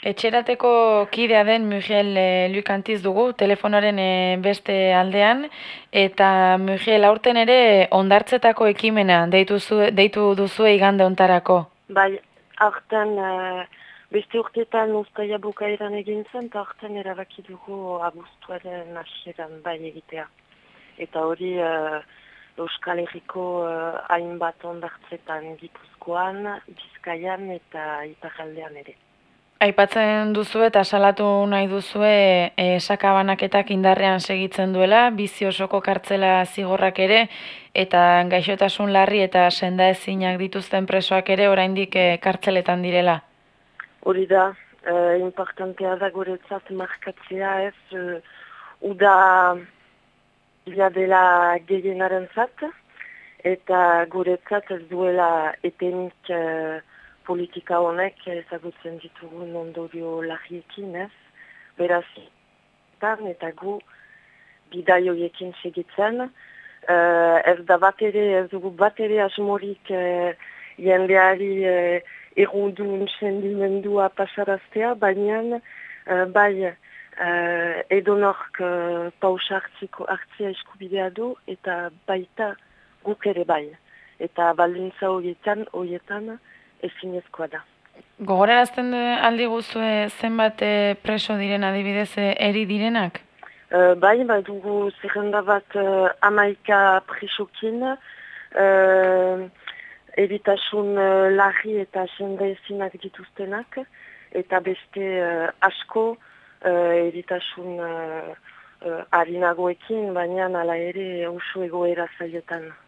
Etxerateko kidea den Miguel e, Lukantiz dugu, telefonaren e, beste aldean, eta Miguel aurten ere ondartzetako ekimena deitu, zu, deitu duzu igande ontarako. Bai, aurten e, beste urteetan ustaia bukaeran egin zen, eta aurten erabaki dugu abuztuaren asieran bai egitea. Eta hori uh, Euskal Herriko hainbat ondartzetan gipuzkoan, bizkaian eta iparaldean ere. Aipatzen duzu eta salatu nahi duzue e, sakabanaketak indarrean segitzen duela, bizi osoko kartzela zigorrak ere, eta gaixotasun larri eta senda ezinak dituzten presoak ere oraindik e, kartzeletan direla. Hori da, e, importantea da guretzat markatzea ez, e, uda bila dela gehienaren zat, eta guretzat ez duela etenik e, politika honek ezagutzen ditugun ondorio lagiekin ez, beraz, eta gu bidai horiekin segitzen, uh, ez da bat ere, ez dugu bat ere asmorik uh, jendeari uh, erundun sendimendua pasaraztea, baina uh, bai uh, edonork uh, pausa hartzia eskubidea du eta baita guk ere bai. Eta baldintza horietan, horietan, ezinezkoa da. Gogorarazten aldi guzue zenbat eh, preso diren adibidez eh, eri direnak? Uh, bai, bai dugu zerrenda bat uh, amaika presokin, uh, eritasun uh, larri eta senda ezinak dituztenak, eta beste uh, asko uh, eritasun uh, uh, harinagoekin, baina ala ere oso egoera zaietan.